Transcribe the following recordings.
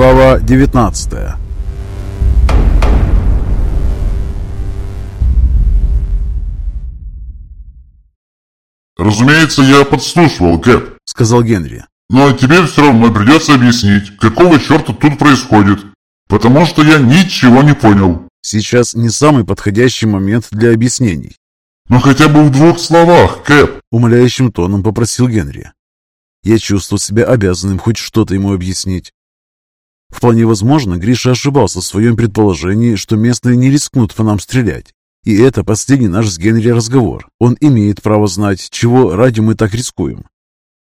Глава 19 «Разумеется, я подслушивал, Кэп», — сказал Генри. «но тебе все равно придется объяснить, какого черта тут происходит, потому что я ничего не понял». «Сейчас не самый подходящий момент для объяснений». «Ну хотя бы в двух словах, Кэп», — умоляющим тоном попросил Генри. Я чувствовал себя обязанным хоть что-то ему объяснить. Вполне возможно, Гриша ошибался в своем предположении, что местные не рискнут по нам стрелять. И это последний наш с Генри разговор. Он имеет право знать, чего ради мы так рискуем.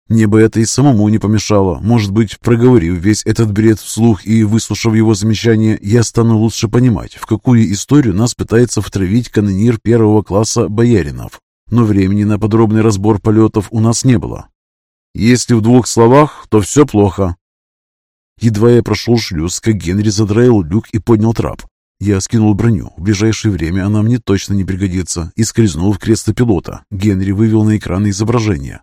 Мне бы это и самому не помешало. Может быть, проговорив весь этот бред вслух и выслушав его замечания, я стану лучше понимать, в какую историю нас пытается втравить канонир первого класса Бояринов. Но времени на подробный разбор полетов у нас не было. Если в двух словах, то все плохо. Едва я прошел шлюз, как Генри задраил люк и поднял трап. Я скинул броню. В ближайшее время она мне точно не пригодится. И скользнул в кресло пилота. Генри вывел на экран изображение.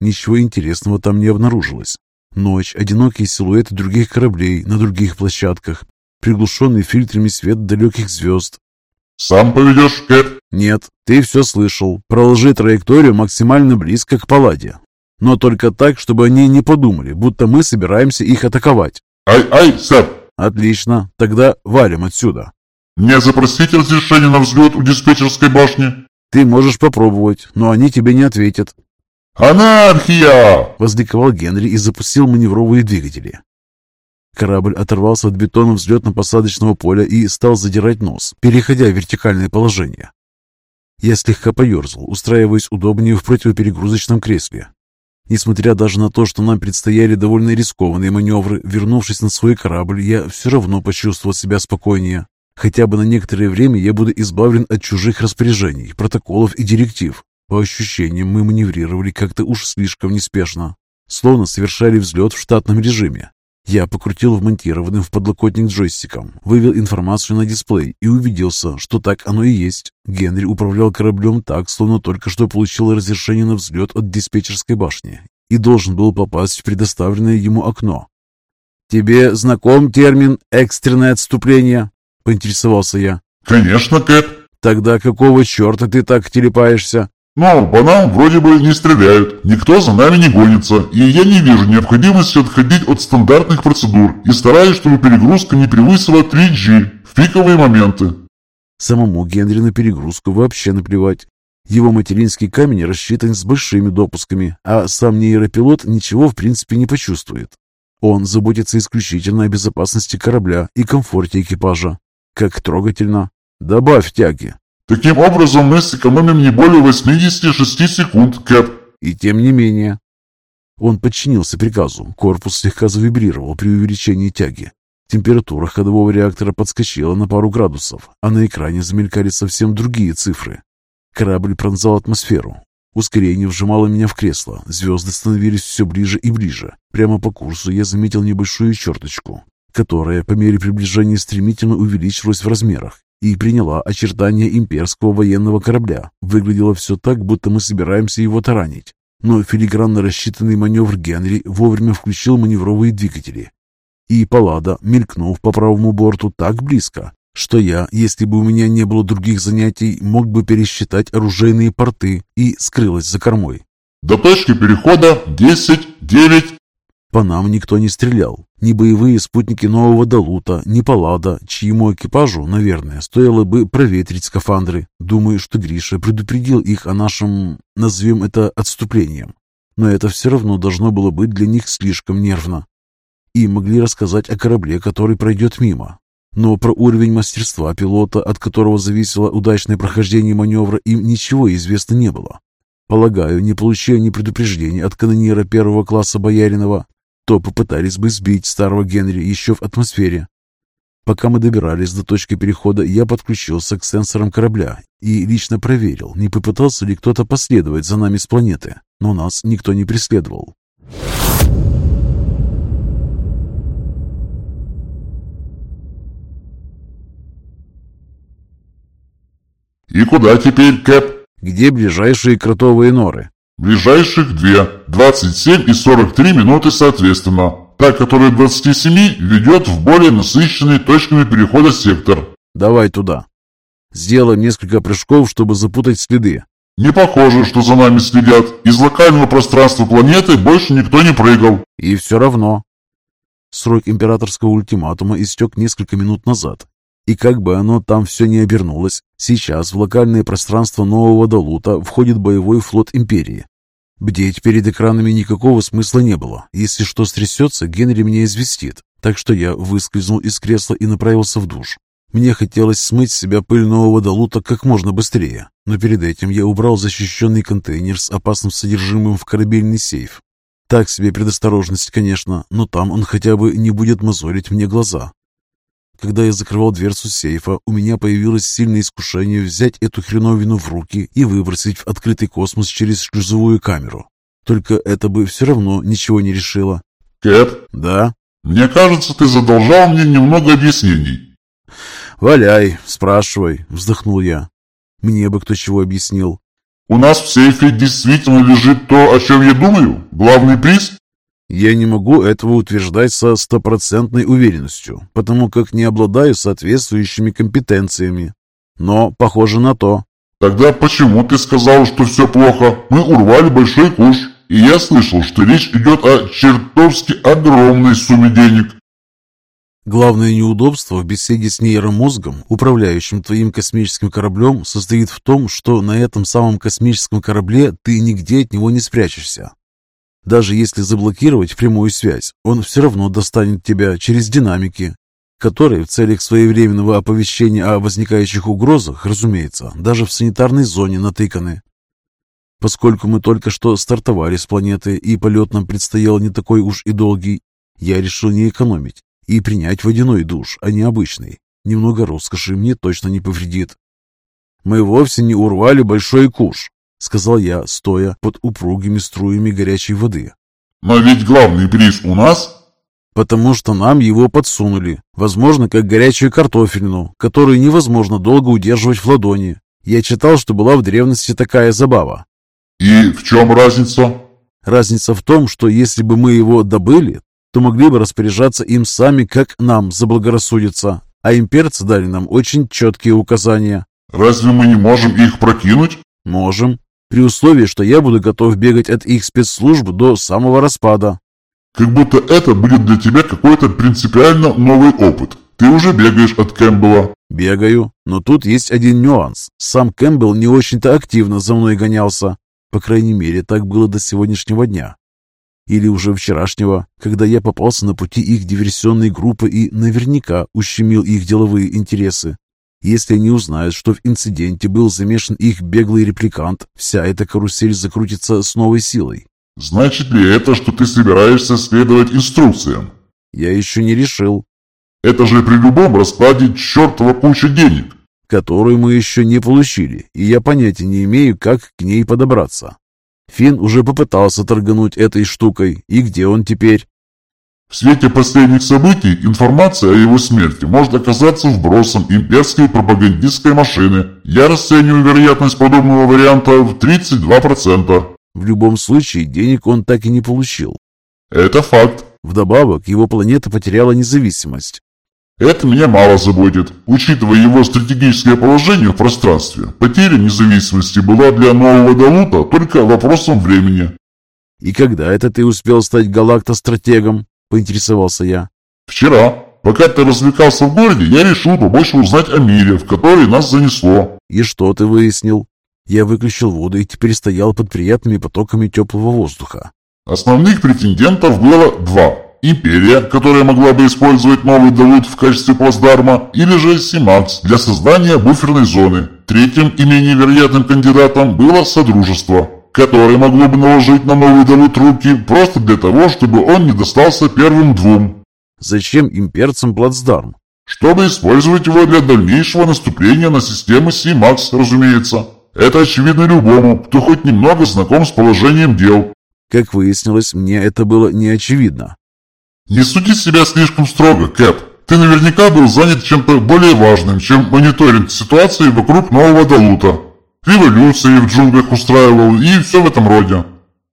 Ничего интересного там не обнаружилось. Ночь, одинокие силуэты других кораблей на других площадках, приглушенный фильтрами свет далеких звезд. «Сам поведешь, Кэп?» «Нет, ты все слышал. Проложи траекторию максимально близко к Палладе. Но только так, чтобы они не подумали, будто мы собираемся их атаковать». «Ай-ай, сэр!» «Отлично. Тогда валим отсюда». «Мне запросить разрешение на взлет у диспетчерской башни?» «Ты можешь попробовать, но они тебе не ответят». «Анархия!» – возликовал Генри и запустил маневровые двигатели. Корабль оторвался от бетона взлетно-посадочного поля и стал задирать нос, переходя в вертикальное положение. Я слегка поерзал, устраиваясь удобнее в противоперегрузочном кресле. Несмотря даже на то, что нам предстояли довольно рискованные маневры, вернувшись на свой корабль, я все равно почувствовал себя спокойнее. Хотя бы на некоторое время я буду избавлен от чужих распоряжений, протоколов и директив. По ощущениям, мы маневрировали как-то уж слишком неспешно, словно совершали взлет в штатном режиме. Я покрутил вмонтированным в подлокотник джойстиком, вывел информацию на дисплей и убедился, что так оно и есть. Генри управлял кораблем так, словно только что получил разрешение на взлет от диспетчерской башни и должен был попасть в предоставленное ему окно. «Тебе знаком термин «экстренное отступление»?» — поинтересовался я. «Конечно, Кэт». «Тогда какого черта ты так телепаешься?» Но по нам вроде бы не стреляют, никто за нами не гонится, и я не вижу необходимости отходить от стандартных процедур и стараюсь, чтобы перегрузка не превысила 3G в пиковые моменты. Самому Генри на перегрузку вообще наплевать. Его материнский камень рассчитан с большими допусками, а сам нейропилот ничего в принципе не почувствует. Он заботится исключительно о безопасности корабля и комфорте экипажа. Как трогательно. Добавь тяги, Таким образом, мы сэкономим не более 86 секунд, Кэп. И тем не менее. Он подчинился приказу. Корпус слегка завибрировал при увеличении тяги. Температура ходового реактора подскочила на пару градусов, а на экране замелькали совсем другие цифры. Корабль пронзал атмосферу. Ускорение вжимало меня в кресло. Звезды становились все ближе и ближе. Прямо по курсу я заметил небольшую черточку, которая по мере приближения стремительно увеличилась в размерах и приняла очертания имперского военного корабля. Выглядело все так, будто мы собираемся его таранить. Но филигранно рассчитанный маневр Генри вовремя включил маневровые двигатели. И Паллада, мелькнув по правому борту так близко, что я, если бы у меня не было других занятий, мог бы пересчитать оружейные порты и скрылась за кормой. «До точки перехода 10, 9, по нам никто не стрелял. Ни боевые спутники нового Далута, ни Паллада, чьему экипажу, наверное, стоило бы проветрить скафандры. Думаю, что Гриша предупредил их о нашем, назовем это, отступлением. Но это все равно должно было быть для них слишком нервно. И могли рассказать о корабле, который пройдет мимо. Но про уровень мастерства пилота, от которого зависело удачное прохождение маневра, им ничего известно не было. Полагаю, не получая ни предупреждения от канонира первого класса Бояринова, то попытались бы сбить старого Генри еще в атмосфере. Пока мы добирались до точки перехода, я подключился к сенсорам корабля и лично проверил, не попытался ли кто-то последовать за нами с планеты, но нас никто не преследовал. «И куда теперь, Кэп?» «Где ближайшие кротовые норы?» Ближайших две, 27 и 43 минуты соответственно. та, которая 27, ведет в более насыщенный точками перехода сектор. Давай туда. Сделаем несколько прыжков, чтобы запутать следы. Не похоже, что за нами следят. Из локального пространства планеты больше никто не прыгал. И все равно. Срок императорского ультиматума истек несколько минут назад. И как бы оно там все не обернулось, сейчас в локальное пространство нового Далута входит боевой флот Империи. Бдеть перед экранами никакого смысла не было. Если что стрясется, Генри меня известит. Так что я выскользнул из кресла и направился в душ. Мне хотелось смыть с себя пыль нового Далута как можно быстрее, но перед этим я убрал защищенный контейнер с опасным содержимым в корабельный сейф. Так себе предосторожность, конечно, но там он хотя бы не будет мозолить мне глаза. Когда я закрывал дверцу сейфа, у меня появилось сильное искушение взять эту хреновину в руки и выбросить в открытый космос через шлюзовую камеру. Только это бы все равно ничего не решило. Кэп? Да? Мне кажется, ты задолжал мне немного объяснений. «Валяй, спрашивай», — вздохнул я. «Мне бы кто чего объяснил». «У нас в сейфе действительно лежит то, о чем я думаю? Главный приз?» «Я не могу этого утверждать со стопроцентной уверенностью, потому как не обладаю соответствующими компетенциями. Но похоже на то». «Тогда почему ты сказал, что все плохо? Мы урвали большой куш, и я слышал, что речь идет о чертовски огромной сумме денег». Главное неудобство в беседе с нейромозгом, управляющим твоим космическим кораблем, состоит в том, что на этом самом космическом корабле ты нигде от него не спрячешься. Даже если заблокировать прямую связь, он все равно достанет тебя через динамики, которые в целях своевременного оповещения о возникающих угрозах, разумеется, даже в санитарной зоне натыканы. Поскольку мы только что стартовали с планеты и полет нам предстоял не такой уж и долгий, я решил не экономить и принять водяной душ, а не обычный. Немного роскоши мне точно не повредит. «Мы вовсе не урвали большой куш», — сказал я, стоя под упругими струями горячей воды. «Но ведь главный приз у нас?» «Потому что нам его подсунули, возможно, как горячую картофельну, которую невозможно долго удерживать в ладони. Я читал, что была в древности такая забава». «И в чем разница?» Разница в том, что если бы мы его добыли, то могли бы распоряжаться им сами, как нам заблагорассудится. А имперцы дали нам очень четкие указания. Разве мы не можем их прокинуть? Можем. При условии, что я буду готов бегать от их спецслужб до самого распада. Как будто это будет для тебя какой-то принципиально новый опыт. Ты уже бегаешь от Кэмпбелла. Бегаю, но тут есть один нюанс. Сам Кэмпбелл не очень-то активно за мной гонялся. По крайней мере, так было до сегодняшнего дня или уже вчерашнего, когда я попался на пути их диверсионной группы и наверняка ущемил их деловые интересы. Если они узнают, что в инциденте был замешан их беглый репликант, вся эта карусель закрутится с новой силой. «Значит ли это, что ты собираешься следовать инструкциям?» «Я еще не решил». «Это же при любом раскладе чертова куча денег!» «Которую мы еще не получили, и я понятия не имею, как к ней подобраться. Финн уже попытался торгануть этой штукой. И где он теперь? В свете последних событий информация о его смерти может оказаться вбросом имперской пропагандистской машины. Я расцениваю вероятность подобного варианта в 32%. В любом случае, денег он так и не получил. Это факт. Вдобавок, его планета потеряла независимость. Это меня мало заботит. Учитывая его стратегическое положение в пространстве, потеря независимости была для нового Далута только вопросом времени. «И когда это ты успел стать галактостратегом?» – поинтересовался я. «Вчера. Пока ты развлекался в городе, я решил побольше узнать о мире, в который нас занесло». «И что ты выяснил?» Я выключил воду и теперь стоял под приятными потоками теплого воздуха. Основных претендентов было два. Империя, которая могла бы использовать новый Давуд в качестве плацдарма, или же Симакс для создания буферной зоны. Третьим и менее вероятным кандидатом было Содружество, которое могло бы наложить на новый Давуд руки просто для того, чтобы он не достался первым двум. Зачем имперцам плацдарм? Чтобы использовать его для дальнейшего наступления на систему Симакс, разумеется. Это очевидно любому, кто хоть немного знаком с положением дел. Как выяснилось, мне это было не очевидно. «Не суди себя слишком строго, Кэп. Ты наверняка был занят чем-то более важным, чем мониторинг ситуации вокруг нового Далута. Революции в джунглях устраивал и все в этом роде.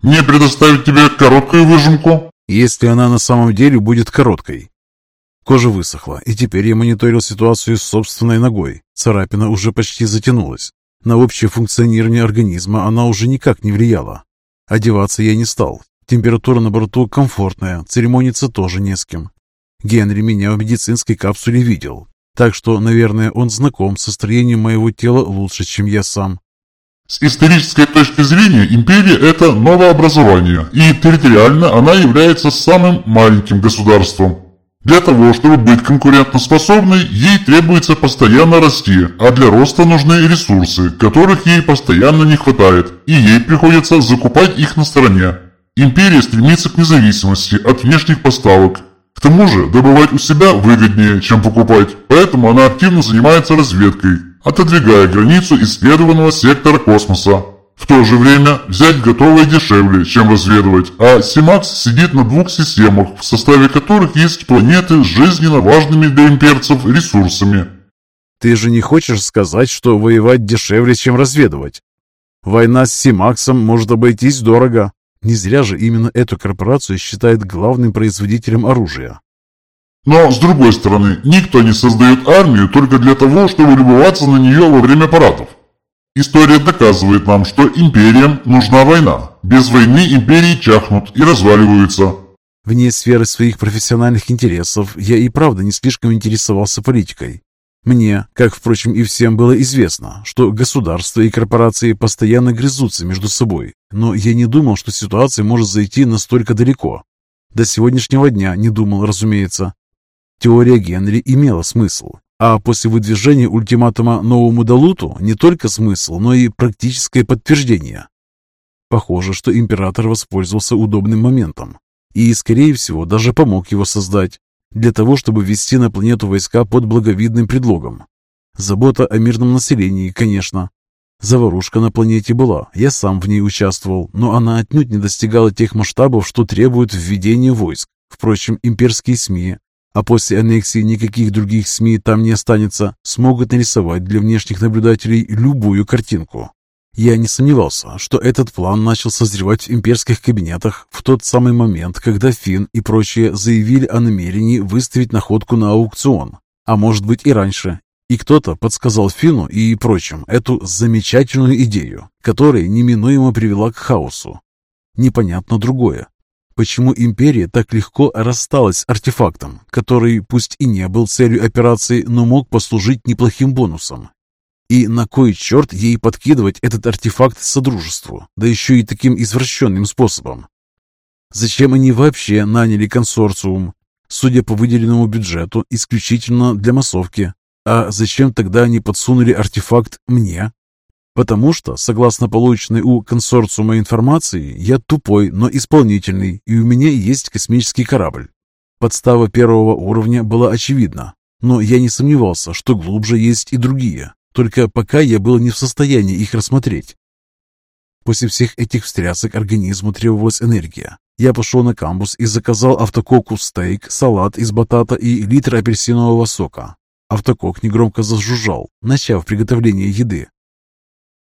Мне предоставить тебе короткую выжимку?» если она на самом деле будет короткой. Кожа высохла, и теперь я мониторил ситуацию с собственной ногой. Царапина уже почти затянулась. На общее функционирование организма она уже никак не влияла. Одеваться я не стал. Температура на борту комфортная, церемониться тоже не с кем. Генри меня в медицинской капсуле видел, так что, наверное, он знаком с состоянием моего тела лучше, чем я сам. С исторической точки зрения империя – это новообразование, и территориально она является самым маленьким государством. Для того, чтобы быть конкурентоспособной, ей требуется постоянно расти, а для роста нужны ресурсы, которых ей постоянно не хватает, и ей приходится закупать их на стороне. Империя стремится к независимости от внешних поставок. К тому же, добывать у себя выгоднее, чем покупать, поэтому она активно занимается разведкой, отодвигая границу исследованного сектора космоса. В то же время взять готовое дешевле, чем разведывать, а Симакс сидит на двух системах, в составе которых есть планеты с жизненно важными для имперцев ресурсами. Ты же не хочешь сказать, что воевать дешевле, чем разведывать? Война с Симаксом может обойтись дорого. Не зря же именно эту корпорацию считает главным производителем оружия. Но, с другой стороны, никто не создает армию только для того, чтобы любоваться на нее во время парадов. История доказывает нам, что империям нужна война. Без войны империи чахнут и разваливаются. Вне сферы своих профессиональных интересов я и правда не слишком интересовался политикой. Мне, как, впрочем, и всем было известно, что государства и корпорации постоянно грызутся между собой, но я не думал, что ситуация может зайти настолько далеко. До сегодняшнего дня не думал, разумеется. Теория Генри имела смысл, а после выдвижения ультиматума новому Далуту не только смысл, но и практическое подтверждение. Похоже, что император воспользовался удобным моментом и, скорее всего, даже помог его создать, для того, чтобы ввести на планету войска под благовидным предлогом. Забота о мирном населении, конечно. Заварушка на планете была, я сам в ней участвовал, но она отнюдь не достигала тех масштабов, что требуют введения войск. Впрочем, имперские СМИ а после аннексии никаких других СМИ там не останется, смогут нарисовать для внешних наблюдателей любую картинку. Я не сомневался, что этот план начал созревать в имперских кабинетах в тот самый момент, когда Финн и прочие заявили о намерении выставить находку на аукцион, а может быть и раньше. И кто-то подсказал Фину и прочим эту замечательную идею, которая неминуемо привела к хаосу. Непонятно другое. Почему империя так легко рассталась с артефактом, который пусть и не был целью операции, но мог послужить неплохим бонусом? И на кой черт ей подкидывать этот артефакт Содружеству, да еще и таким извращенным способом? Зачем они вообще наняли консорциум, судя по выделенному бюджету, исключительно для массовки? А зачем тогда они подсунули артефакт мне? Потому что, согласно полученной у консорциума информации, я тупой, но исполнительный, и у меня есть космический корабль. Подстава первого уровня была очевидна, но я не сомневался, что глубже есть и другие, только пока я был не в состоянии их рассмотреть. После всех этих встрясок организму требовалась энергия. Я пошел на камбус и заказал автококу стейк, салат из батата и литр апельсинового сока. Автокок негромко зажужжал, начав приготовление еды.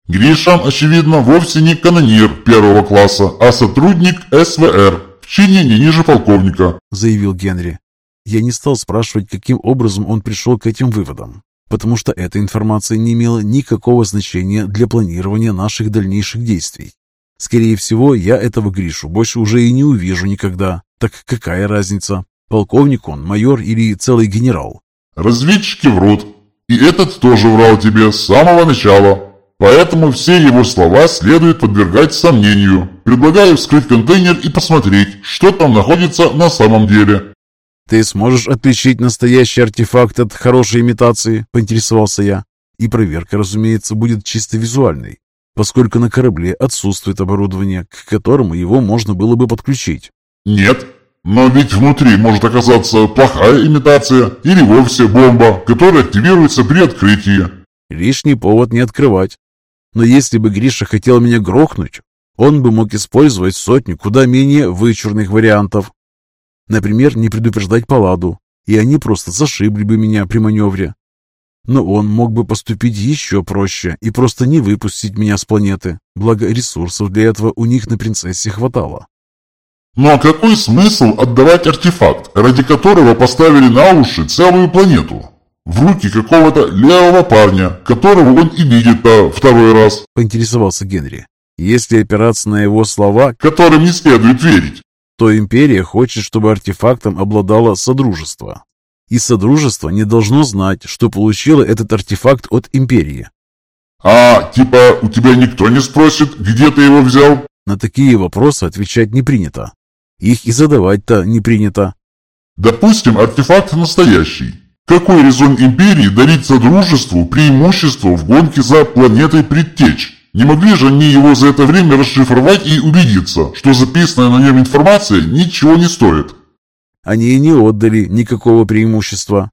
Гришам, очевидно, вовсе не канонир первого класса, а сотрудник СВР в чине не ниже полковника», — заявил Генри. Я не стал спрашивать, каким образом он пришел к этим выводам, потому что эта информация не имела никакого значения для планирования наших дальнейших действий. Скорее всего, я этого Гришу больше уже и не увижу никогда. Так какая разница, полковник он, майор или целый генерал? «Разведчики врут, и этот тоже врал тебе с самого начала», Поэтому все его слова следует подвергать сомнению. Предлагаю вскрыть контейнер и посмотреть, что там находится на самом деле. «Ты сможешь отличить настоящий артефакт от хорошей имитации?» – поинтересовался я. И проверка, разумеется, будет чисто визуальной, поскольку на корабле отсутствует оборудование, к которому его можно было бы подключить. «Нет, но ведь внутри может оказаться плохая имитация или вовсе бомба, которая активируется при открытии». Лишний повод не открывать. Но если бы Гриша хотел меня грохнуть, он бы мог использовать сотню куда менее вычурных вариантов. Например, не предупреждать Паладу, и они просто зашибли бы меня при маневре. Но он мог бы поступить еще проще и просто не выпустить меня с планеты, благо ресурсов для этого у них на принцессе хватало. Ну а какой смысл отдавать артефакт, ради которого поставили на уши целую планету? В руки какого-то левого парня, которого он и видит а, второй раз. Поинтересовался Генри. Если опираться на его слова, которым не следует верить, то империя хочет, чтобы артефактом обладало Содружество. И Содружество не должно знать, что получило этот артефакт от империи. А, типа, у тебя никто не спросит, где ты его взял? На такие вопросы отвечать не принято. Их и задавать-то не принято. Допустим, артефакт настоящий. Какой резон империи дарить Содружеству преимущество в гонке за планетой предтеч? Не могли же они его за это время расшифровать и убедиться, что записанная на нем информация ничего не стоит? Они и не отдали никакого преимущества.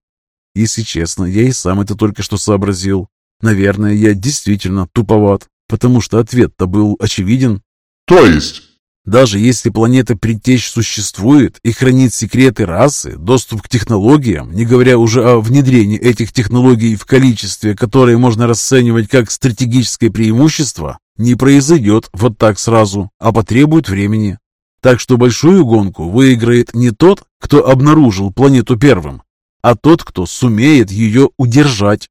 Если честно, я и сам это только что сообразил. Наверное, я действительно туповат, потому что ответ-то был очевиден. То есть? Даже если планета Предтеч существует и хранит секреты расы, доступ к технологиям, не говоря уже о внедрении этих технологий в количестве, которое можно расценивать как стратегическое преимущество, не произойдет вот так сразу, а потребует времени. Так что большую гонку выиграет не тот, кто обнаружил планету первым, а тот, кто сумеет ее удержать.